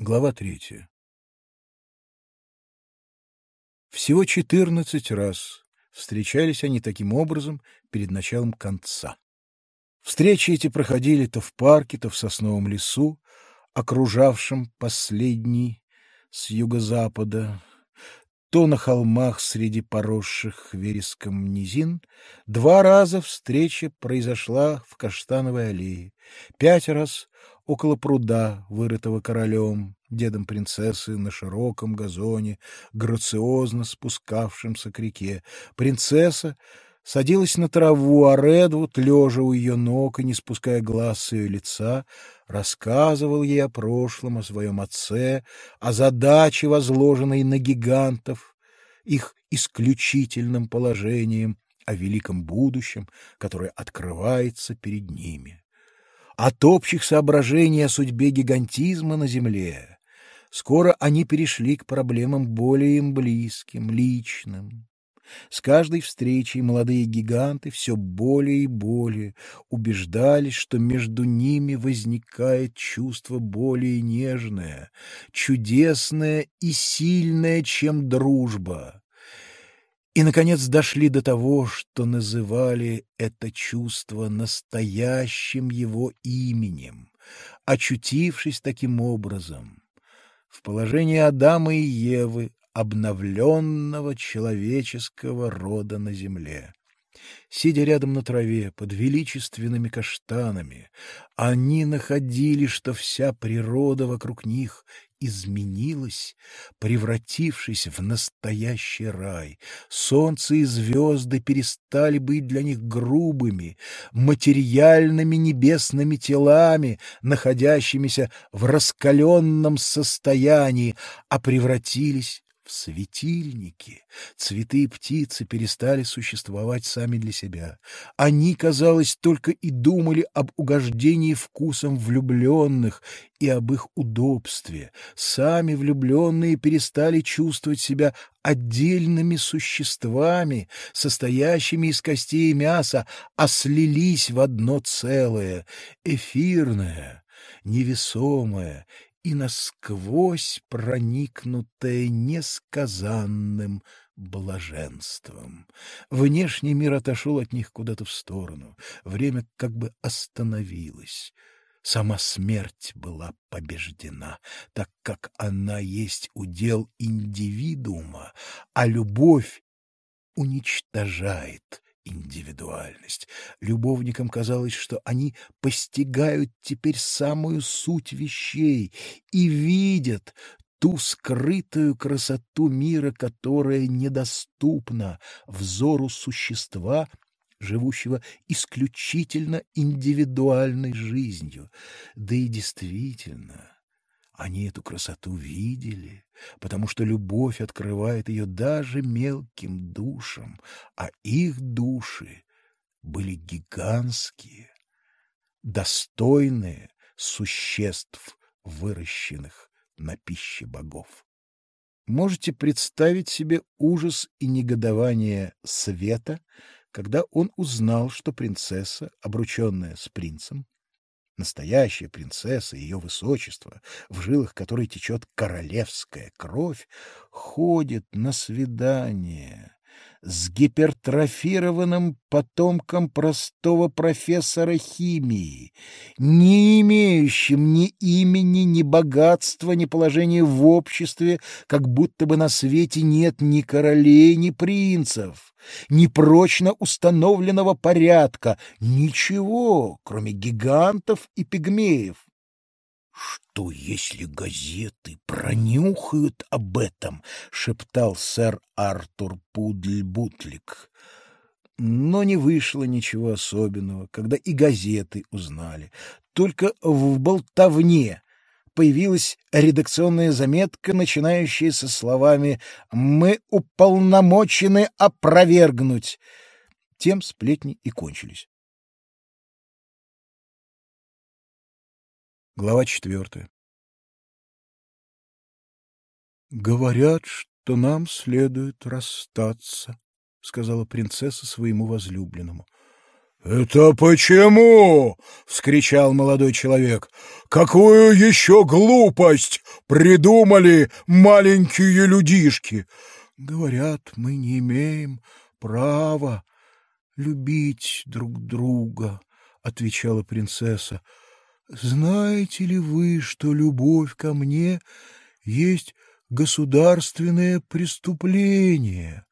Глава третья. Всего четырнадцать раз встречались они таким образом перед началом конца. Встречи эти проходили то в парке, то в сосновом лесу, окружавшем последний с юго-запада, то на холмах среди поросших вереском низин. Два раза встреча произошла в Каштановой аллее, пять раз около пруда, вырытого королем, дедом принцессы на широком газоне, грациозно спускавшемся к реке. Принцесса садилась на траву, а Редвуд, лежа у ее ног и не спуская глаз с ее лица, рассказывал ей о прошлом, о своем отце, о задаче, возложенной на гигантов, их исключительным положением, о великом будущем, которое открывается перед ними от общих соображений о судьбе гигантизма на Земле. Скоро они перешли к проблемам более им близким, личным. С каждой встречей молодые гиганты все более и более убеждались, что между ними возникает чувство более нежное, чудесное и сильное, чем дружба. И, наконец, дошли до того, что называли это чувство настоящим его именем, очутившись таким образом в положении Адама и Евы, обновленного человеческого рода на земле. Сидя рядом на траве под величественными каштанами, они находили, что вся природа вокруг них изменилась, превратившись в настоящий рай. Солнце и звезды перестали быть для них грубыми, материальными небесными телами, находящимися в раскаленном состоянии, а превратились в светильники. Цветы и птицы перестали существовать сами для себя. Они, казалось, только и думали об угождении вкусом влюбленных и об их удобстве. Сами влюбленные перестали чувствовать себя отдельными существами, состоящими из костей и мяса, а слились в одно целое, эфирное, невесомое и насквозь проникнутая несказанным блаженством. Внешний мир отошел от них куда-то в сторону, время как бы остановилось. Сама смерть была побеждена, так как она есть удел индивидуума, а любовь уничтожает индивидуальность. Любовникам казалось, что они постигают теперь самую суть вещей и видят ту скрытую красоту мира, которая недоступна взору существа, живущего исключительно индивидуальной жизнью. Да и действительно, они эту красоту видели, потому что любовь открывает ее даже мелким душам, а их души были гигантские, достойные существ, выращенных на пище богов. Можете представить себе ужас и негодование Света, когда он узнал, что принцесса, обрученная с принцем, настоящая принцесса, ее высочество, в жилах которой течет королевская кровь, ходит на свидание с гипертрофированным потомком простого профессора химии, не имеющим ни имени, ни богатства, ни положения в обществе, как будто бы на свете нет ни королей, ни принцев, ни прочно установленного порядка, ничего, кроме гигантов и пигмеев. «Что, если газеты пронюхают об этом?» — шептал сэр Артур Пудль-Бутлик. Но не вышло ничего особенного, когда и газеты узнали. Только в болтовне появилась редакционная заметка, начинающая со словами «Мы уполномочены опровергнуть». Тем сплетни и кончились. Глава четвертая. «Говорят, что нам следует расстаться», — сказала принцесса своему возлюбленному. «Это почему?» — вскричал молодой человек. «Какую еще глупость придумали маленькие людишки!» «Говорят, мы не имеем права любить друг друга», — отвечала принцесса. «Знаете ли вы, что любовь ко мне есть государственное преступление?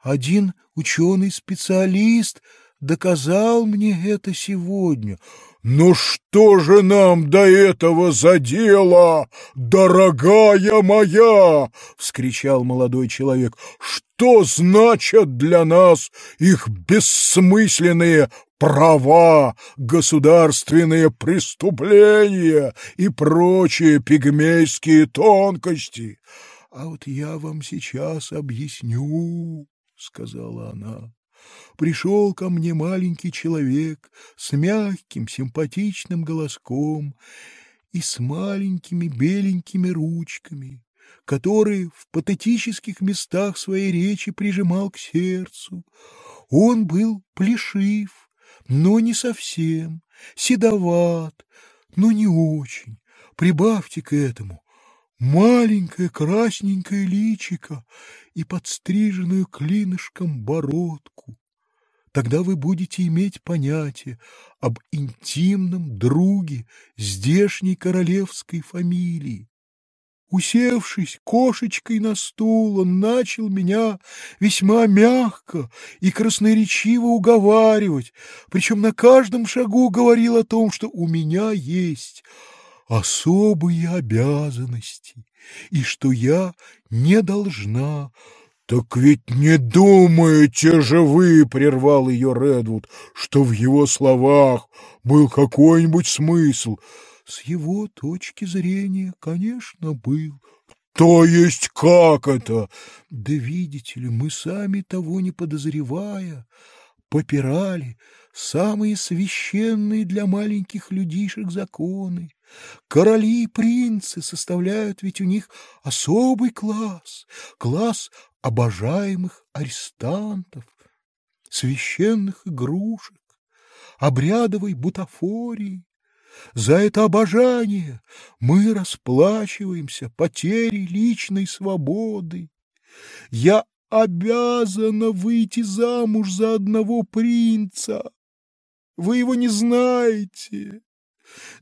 Один ученый-специалист — доказал мне это сегодня. «Ну что же нам до этого за дело, дорогая моя?» — вскричал молодой человек. «Что значат для нас их бессмысленные права, государственные преступления и прочие пигмейские тонкости?» «А вот я вам сейчас объясню», — сказала она пришел ко мне маленький человек с мягким, симпатичным голоском и с маленькими беленькими ручками, которые в патетических местах своей речи прижимал к сердцу. Он был плешив, но не совсем, седоват, но не очень. Прибавьте к этому маленькое красненькое личико и подстриженную клинышком бородку. Тогда вы будете иметь понятие об интимном друге здешней королевской фамилии. Усевшись кошечкой на стул, он начал меня весьма мягко и красноречиво уговаривать, причем на каждом шагу говорил о том, что у меня есть особые обязанности и что я не должна «Так ведь не думаете же вы, — прервал ее Редвуд, — что в его словах был какой-нибудь смысл?» «С его точки зрения, конечно, был». «То есть как это?» «Да видите ли, мы сами того не подозревая, попирали самые священные для маленьких людишек законы. Короли и принцы составляют ведь у них особый класс, класс обожаемых арестантов, священных игрушек, обрядовой бутафории. За это обожание мы расплачиваемся потерей личной свободы. Я обязана выйти замуж за одного принца. Вы его не знаете.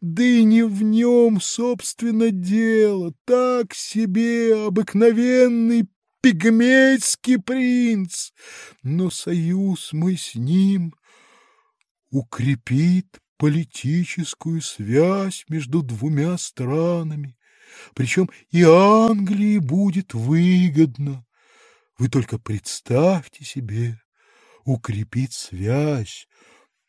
Да и не в нем, собственно, дело. Так себе обыкновенный пигмейский принц, но союз мой с ним укрепит политическую связь между двумя странами, причем и Англии будет выгодно. Вы только представьте себе, укрепить связь.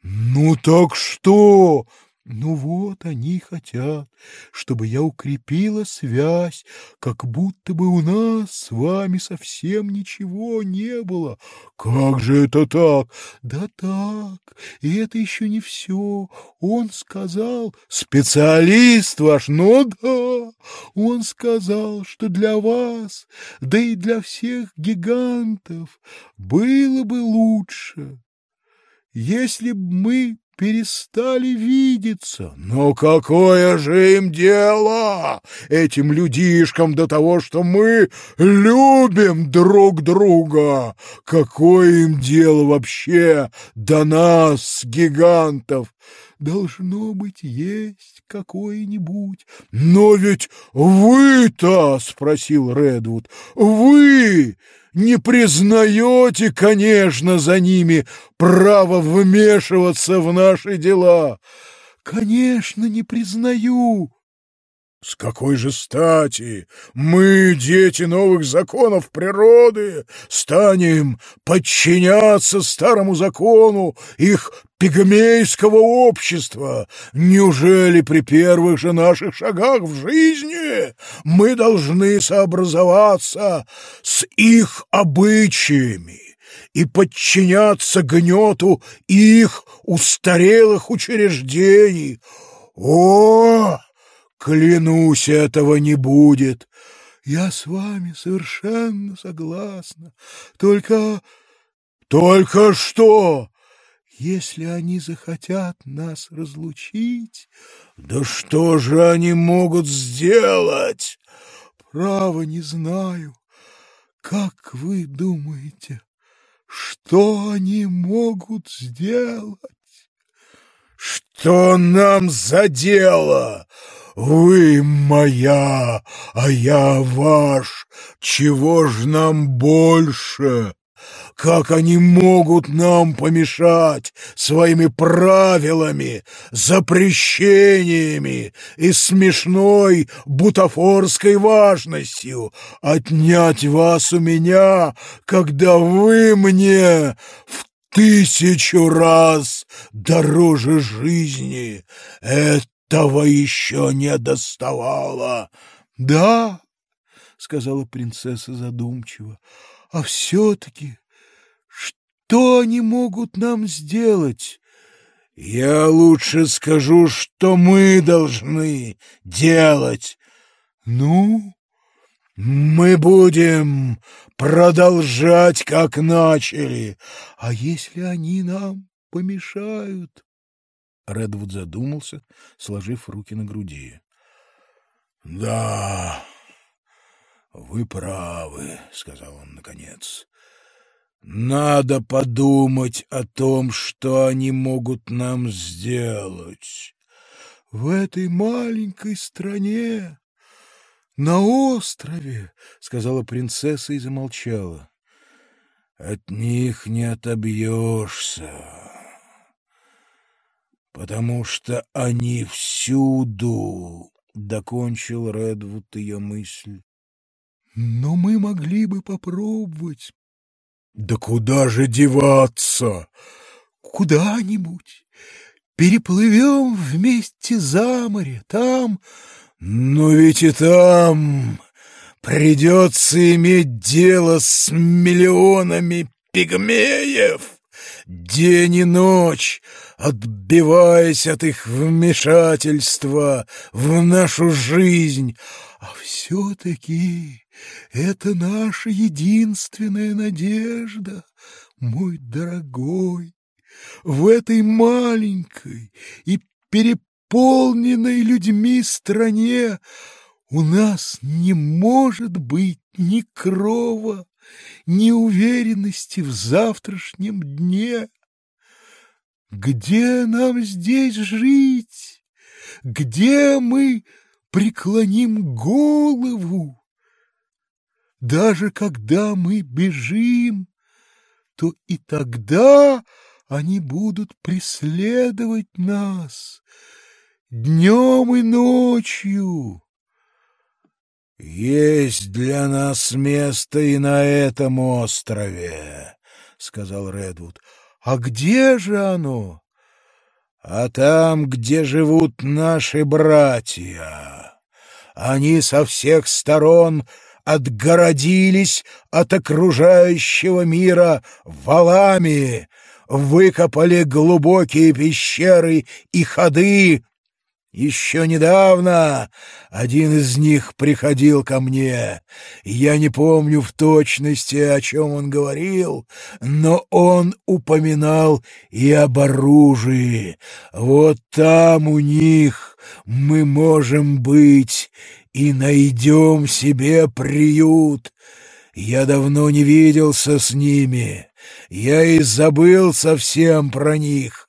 Ну так что? Ну вот они хотят, чтобы я укрепила связь, как будто бы у нас с вами совсем ничего не было. Как же это так? Да так, и это еще не все. Он сказал, специалист ваш, ну да, он сказал, что для вас, да и для всех гигантов было бы лучше, если б мы перестали видеться. Но какое же им дело, этим людишкам, до того, что мы любим друг друга? Какое им дело вообще до нас, гигантов? Должно быть, есть какое-нибудь. Но ведь вы-то, — спросил Редвуд, — вы не признаете, конечно, за ними право вмешиваться в наши дела. Конечно, не признаю. С какой же стати мы, дети новых законов природы, станем подчиняться старому закону их пигмейского общества? Неужели при первых же наших шагах в жизни мы должны сообразоваться с их обычаями? и подчиняться гнету их устарелых учреждений. О, Клянусь, этого не будет. Я с вами совершенно согласна. Только... Только что? если они захотят нас разлучить... Да что же они могут сделать? Право не знаю. Как вы думаете, что они могут сделать? Что нам за дело? Вы моя, а я ваш. Чего ж нам больше? Как они могут нам помешать своими правилами, запрещениями и смешной бутафорской важностью отнять вас у меня, когда вы мне в тысячу раз дороже жизни? Этого еще не доставало. — Да, — сказала принцесса задумчиво, — а все-таки что они могут нам сделать? Я лучше скажу, что мы должны делать. Ну, мы будем продолжать, как начали. А если они нам помешают? Редвуд задумался, сложив руки на груди. — Да, вы правы, — сказал он наконец. Надо подумать о том, что они могут нам сделать. В этой маленькой стране, на острове, — сказала принцесса и замолчала. От них не отобьешься, потому что они всюду, — докончил Редвуд ее мысль. Но мы могли бы попробовать, да куда же деваться? Куда-нибудь. Переплывем вместе за море, там... Но ведь и там придется иметь дело с миллионами пигмеев, день и ночь, отбиваясь от их вмешательства в нашу жизнь. А все-таки это наша единственная надежда, мой дорогой. В этой маленькой и переполненной людьми стране у нас не может быть ни крова, ни уверенности в завтрашнем дне. Где нам здесь жить? Где мы преклоним голову? Даже когда мы бежим, то и тогда они будут преследовать нас днем и ночью. «Есть для нас место и на этом острове», — сказал Редвуд. «А где же оно?» «А там, где живут наши братья. Они со всех сторон отгородились от окружающего мира валами, выкопали глубокие пещеры и ходы. Еще недавно один из них приходил ко мне. Я не помню в точности, о чем он говорил, но он упоминал и об оружии. Вот там у них мы можем быть и найдем себе приют. Я давно не виделся с ними, я и забыл совсем про них.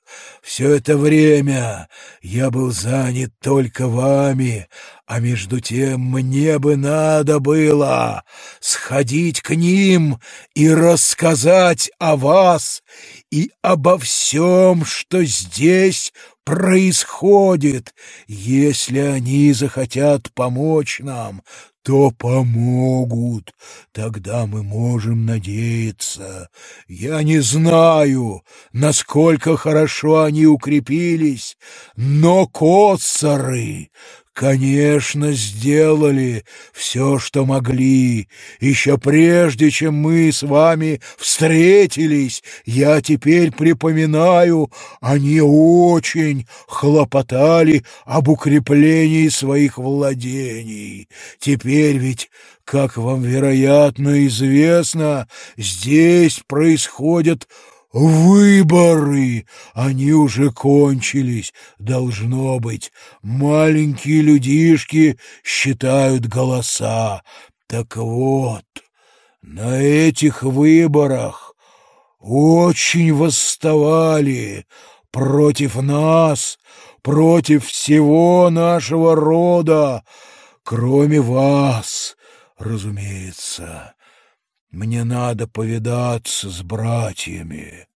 Все это время я был занят только вами, а между тем мне бы надо было сходить к ним и рассказать о вас и обо всем, что здесь происходит. Если они захотят помочь нам, то помогут. Тогда мы можем надеяться. Я не знаю, насколько хорошо они укрепились, но коцары Конечно, сделали все, что могли. Еще прежде, чем мы с вами встретились, я теперь припоминаю, они очень хлопотали об укреплении своих владений. Теперь ведь как вам, вероятно, известно, здесь происходят Выборы! Они уже кончились, должно быть. Маленькие людишки считают голоса. Так вот, на этих выборах очень восставали против нас, против всего нашего рода, кроме вас, разумеется. Мне надо повидаться с братьями.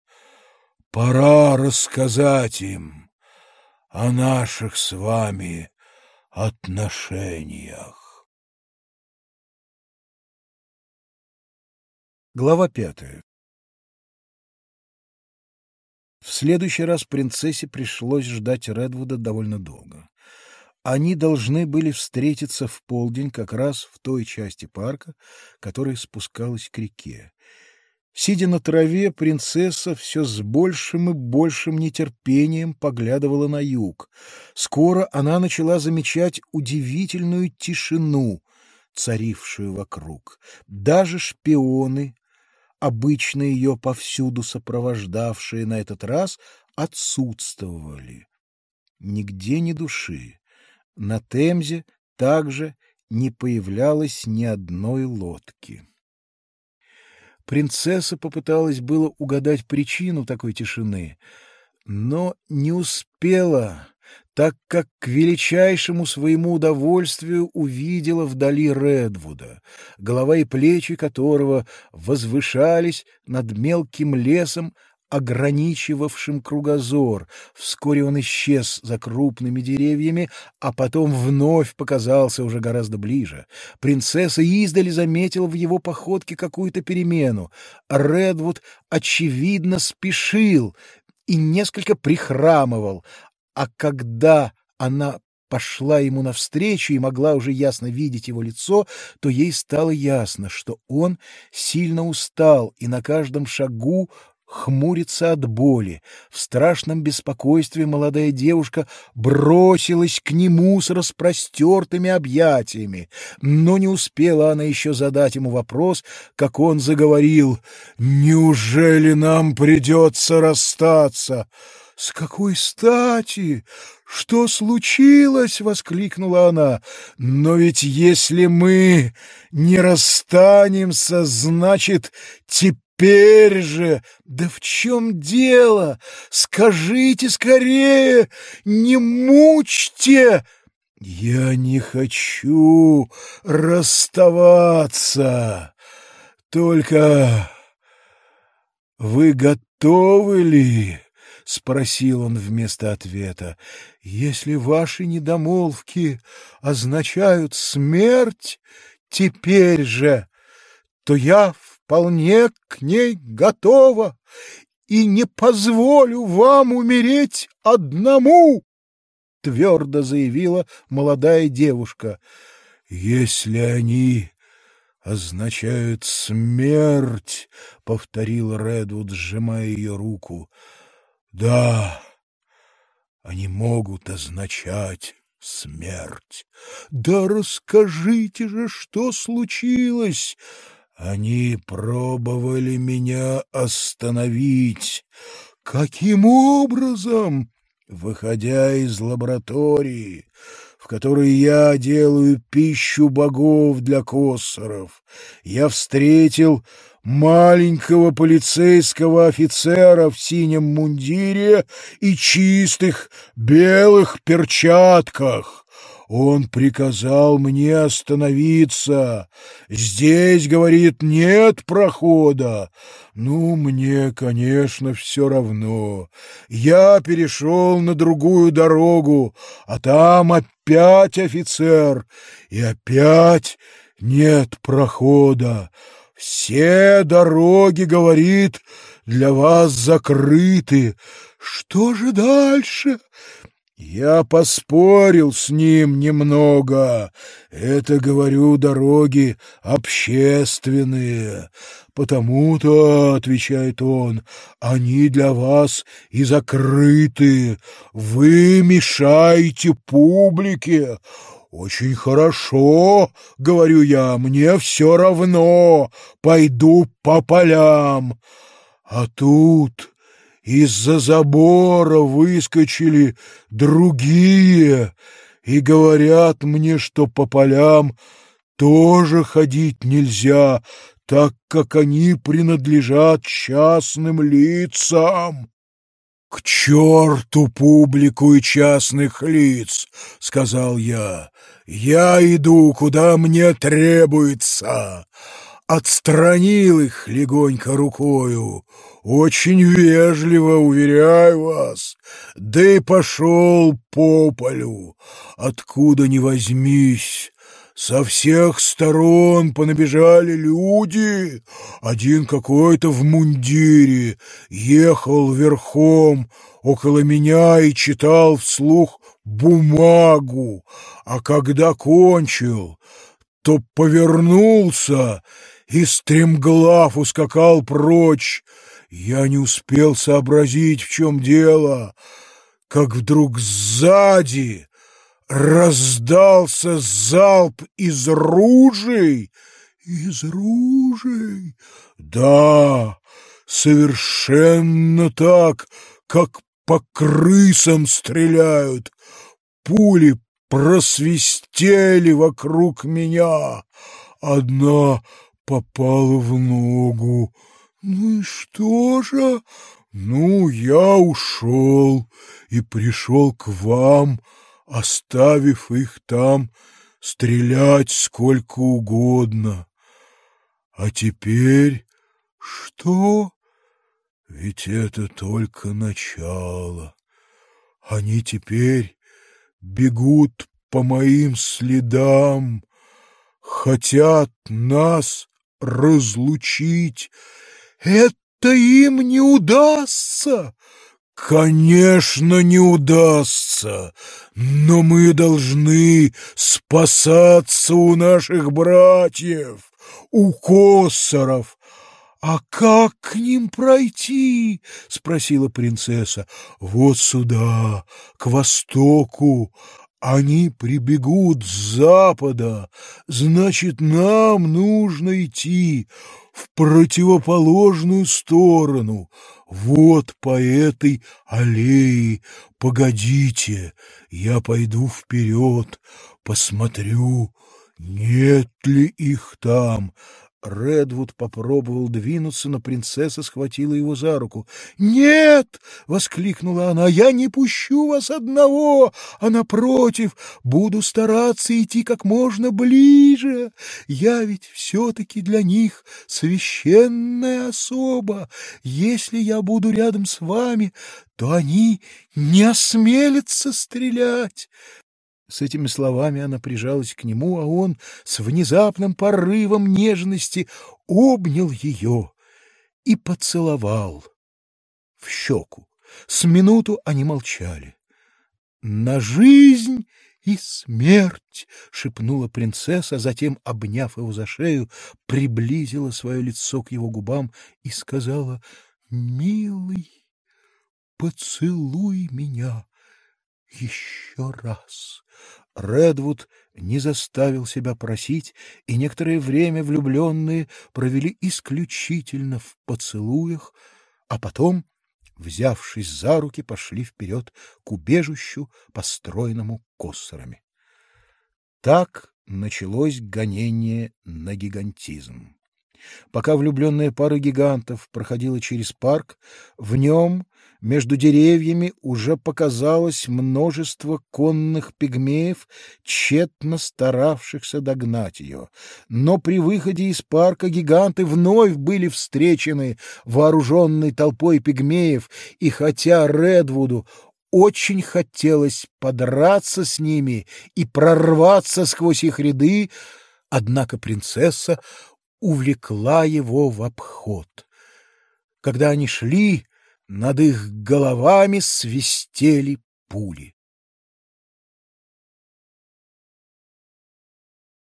Пора рассказать им о наших с вами отношениях. Глава пятая В следующий раз принцессе пришлось ждать Редвуда довольно долго. Они должны были встретиться в полдень как раз в той части парка, которая спускалась к реке. Сидя на траве, принцесса все с большим и большим нетерпением поглядывала на юг. Скоро она начала замечать удивительную тишину, царившую вокруг. Даже шпионы, обычно ее повсюду сопровождавшие на этот раз, отсутствовали. Нигде ни души. На Темзе также не появлялось ни одной лодки. Принцесса попыталась было угадать причину такой тишины, но не успела, так как к величайшему своему удовольствию увидела вдали Редвуда, голова и плечи которого возвышались над мелким лесом, ограничивавшим кругозор. Вскоре он исчез за крупными деревьями, а потом вновь показался уже гораздо ближе. Принцесса издали заметила в его походке какую-то перемену. Редвуд, очевидно, спешил и несколько прихрамывал, а когда она пошла ему навстречу и могла уже ясно видеть его лицо, то ей стало ясно, что он сильно устал и на каждом шагу хмурится от боли. В страшном беспокойстве молодая девушка бросилась к нему с распростертыми объятиями. Но не успела она еще задать ему вопрос, как он заговорил. «Неужели нам придется расстаться?» «С какой стати? Что случилось?» — воскликнула она. «Но ведь если мы не расстанемся, значит, теперь теперь же! Да в чем дело? Скажите скорее! Не мучьте!» «Я не хочу расставаться. Только вы готовы ли?» — спросил он вместо ответа. «Если ваши недомолвки означают смерть теперь же, то я вполне к ней готова и не позволю вам умереть одному, — твердо заявила молодая девушка. — Если они означают смерть, — повторил Редвуд, сжимая ее руку, — да, они могут означать смерть. Да расскажите же, что случилось? Они пробовали меня остановить. Каким образом? Выходя из лаборатории, в которой я делаю пищу богов для коссоров, я встретил маленького полицейского офицера в синем мундире и чистых белых перчатках. Он приказал мне остановиться. Здесь, говорит, нет прохода. Ну, мне, конечно, все равно. Я перешел на другую дорогу, а там опять офицер, и опять нет прохода. Все дороги, говорит, для вас закрыты. Что же дальше? Я поспорил с ним немного. Это, говорю, дороги общественные. Потому-то, — отвечает он, — они для вас и закрыты. Вы мешаете публике. Очень хорошо, — говорю я, — мне все равно. Пойду по полям. А тут из-за забора выскочили другие и говорят мне, что по полям тоже ходить нельзя, так как они принадлежат частным лицам. «К черту публику и частных лиц!» — сказал я. «Я иду, куда мне требуется!» Отстранил их легонько рукою. Очень вежливо, уверяю вас. Да и пошел по полю, откуда ни возьмись. Со всех сторон понабежали люди. Один какой-то в мундире ехал верхом около меня и читал вслух бумагу, а когда кончил, то повернулся и стремглав ускакал прочь. Я не успел сообразить, в чем дело, как вдруг сзади раздался залп из ружей. Из ружей? Да, совершенно так, как по крысам стреляют. Пули просвистели вокруг меня. Одна попала в ногу. Ну и что же? Ну, я ушел и пришел к вам, оставив их там стрелять сколько угодно. А теперь что? Ведь это только начало. Они теперь бегут по моим следам, хотят нас разлучить. Это им не удастся. Конечно, не удастся, но мы должны спасаться у наших братьев, у косоров. А как к ним пройти? спросила принцесса. Вот сюда, к востоку. Они прибегут с запада, значит, нам нужно идти в противоположную сторону. Вот по этой аллее. Погодите, я пойду вперед, посмотрю, нет ли их там. Редвуд попробовал двинуться, но принцесса схватила его за руку. «Нет!» — воскликнула она. «Я не пущу вас одного, а, напротив, буду стараться идти как можно ближе. Я ведь все-таки для них священная особа. Если я буду рядом с вами, то они не осмелятся стрелять. С этими словами она прижалась к нему, а он с внезапным порывом нежности обнял ее и поцеловал в щеку. С минуту они молчали. «На жизнь и смерть!» — шепнула принцесса, затем, обняв его за шею, приблизила свое лицо к его губам и сказала «Милый, поцелуй меня еще раз!» Редвуд не заставил себя просить, и некоторое время влюбленные провели исключительно в поцелуях, а потом, взявшись за руки, пошли вперед к убежищу, построенному косорами. Так началось гонение на гигантизм. Пока влюбленная пара гигантов проходила через парк, в нем между деревьями уже показалось множество конных пигмеев, тщетно старавшихся догнать ее. Но при выходе из парка гиганты вновь были встречены вооруженной толпой пигмеев, и хотя Редвуду очень хотелось подраться с ними и прорваться сквозь их ряды, однако принцесса увлекла его в обход. Когда они шли, над их головами свистели пули.